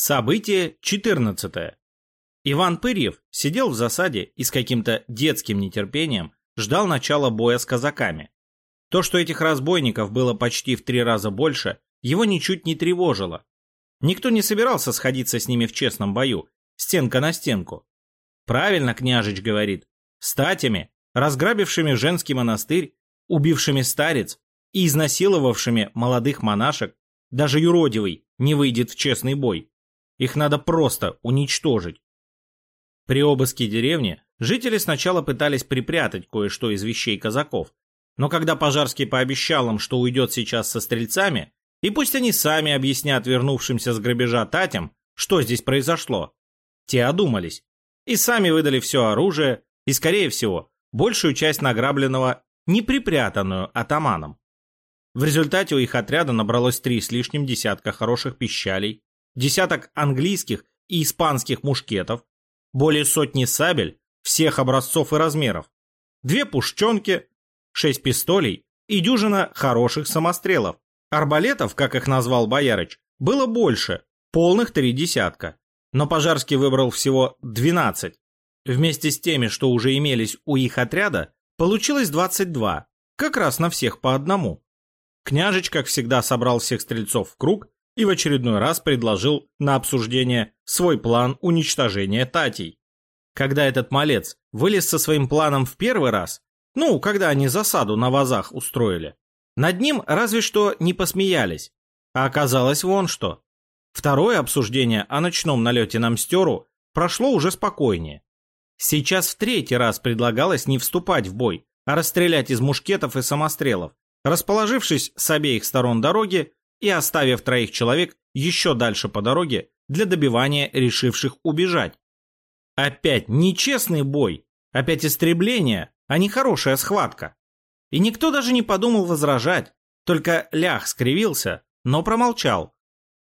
Событие 14. Иван Пырьев сидел в засаде и с каким-то детским нетерпением ждал начала боя с казаками. То, что этих разбойников было почти в три раза больше, его ничуть не тревожило. Никто не собирался сходиться с ними в честном бою, стенка на стенку. Правильно княжич говорит, статями, разграбившими женский монастырь, убившими старец и изнасиловавшими молодых монашек, даже юродивый не выйдет в честный бой. Их надо просто уничтожить. При обыске деревни жители сначала пытались припрятать кое-что из вещей казаков, но когда Пожарский пообещал им, что уйдет сейчас со стрельцами, и пусть они сами объяснят вернувшимся с грабежа татям, что здесь произошло, те одумались и сами выдали все оружие и, скорее всего, большую часть награбленного не припрятанную атаманом. В результате у их отряда набралось три с лишним десятка хороших пищалей, десяток английских и испанских мушкетов, более сотни сабель всех образцов и размеров, две пушченки, шесть пистолей и дюжина хороших самострелов. Арбалетов, как их назвал Боярыч, было больше, полных три десятка. Но Пожарский выбрал всего двенадцать. Вместе с теми, что уже имелись у их отряда, получилось двадцать два, как раз на всех по одному. Княжич, как всегда, собрал всех стрельцов в круг и в очередной раз предложил на обсуждение свой план уничтожения Татей. Когда этот малец вылез со своим планом в первый раз, ну, когда они засаду на вазах устроили, над ним разве что не посмеялись, а оказалось вон что. Второе обсуждение о ночном налете на Мстеру прошло уже спокойнее. Сейчас в третий раз предлагалось не вступать в бой, а расстрелять из мушкетов и самострелов, расположившись с обеих сторон дороги и оставив троих человек еще дальше по дороге для добивания решивших убежать. Опять нечестный бой, опять истребление, а не хорошая схватка. И никто даже не подумал возражать, только лях скривился, но промолчал.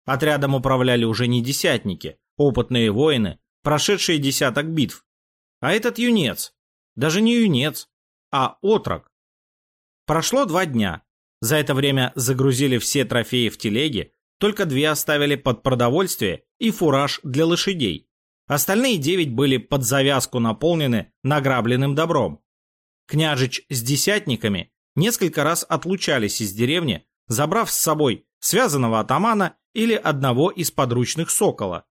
Отрядом управляли уже не десятники, опытные воины, прошедшие десяток битв. А этот юнец, даже не юнец, а отрок. Прошло два дня, за это время загрузили все трофеи в телеги, только две оставили под продовольствие и фураж для лошадей. Остальные девять были под завязку наполнены награбленным добром. Княжич с десятниками несколько раз отлучались из деревни, забрав с собой связанного атамана или одного из подручных сокола.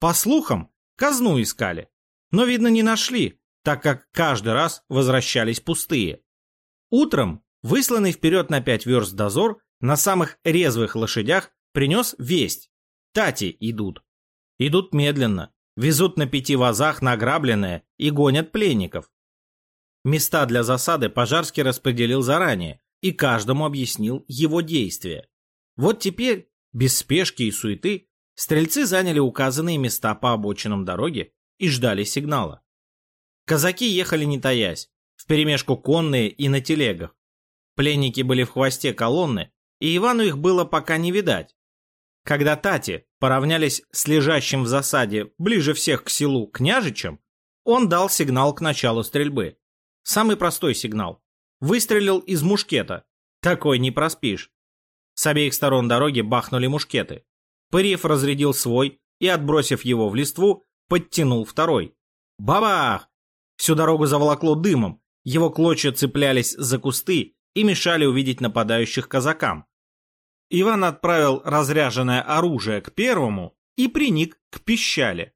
По слухам, казну искали, но, видно, не нашли, так как каждый раз возвращались пустые. Утром Высланный вперед на пять верст дозор на самых резвых лошадях принес весть. Тати идут. Идут медленно, везут на пяти вазах награбленное и гонят пленников. Места для засады Пожарский распределил заранее и каждому объяснил его действия. Вот теперь, без спешки и суеты, стрельцы заняли указанные места по обочинам дороги и ждали сигнала. Казаки ехали не таясь, вперемешку конные и на телегах. Пленники были в хвосте колонны, и Ивану их было пока не видать. Когда Тати поравнялись с лежащим в засаде ближе всех к селу княжичем, он дал сигнал к началу стрельбы. Самый простой сигнал. Выстрелил из мушкета. Такой не проспишь. С обеих сторон дороги бахнули мушкеты. Пырьев разрядил свой и, отбросив его в листву, подтянул второй. Бабах! Всю дорогу заволокло дымом, его клочья цеплялись за кусты и мешали увидеть нападающих казакам. Иван отправил разряженное оружие к первому и приник к пищале.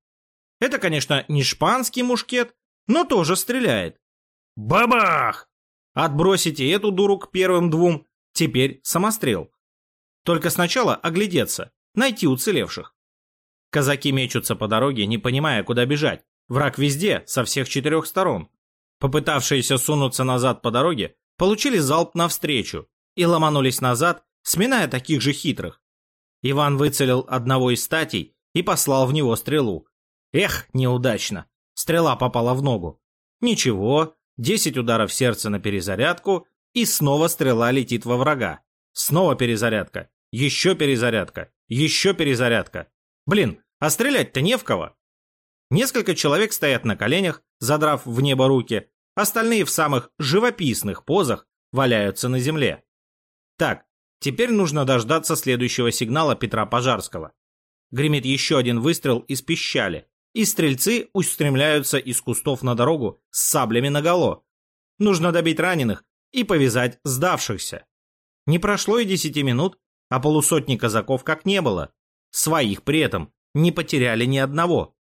Это, конечно, не шпанский мушкет, но тоже стреляет. Бабах! Отбросите эту дуру к первым двум, теперь самострел. Только сначала оглядеться, найти уцелевших. Казаки мечутся по дороге, не понимая, куда бежать. Враг везде, со всех четырех сторон. Попытавшиеся сунуться назад по дороге, получили залп навстречу и ломанулись назад, сминая таких же хитрых. Иван выцелил одного из статей и послал в него стрелу. Эх, неудачно. Стрела попала в ногу. Ничего, десять ударов сердца на перезарядку, и снова стрела летит во врага. Снова перезарядка. Еще перезарядка. Еще перезарядка. Блин, а стрелять-то не в кого. Несколько человек стоят на коленях, задрав в небо руки, Остальные в самых живописных позах валяются на земле. Так, теперь нужно дождаться следующего сигнала Петра Пожарского. Гремит еще один выстрел из пищали, и стрельцы устремляются из кустов на дорогу с саблями наголо. Нужно добить раненых и повязать сдавшихся. Не прошло и десяти минут, а полусотни казаков как не было. Своих при этом не потеряли ни одного.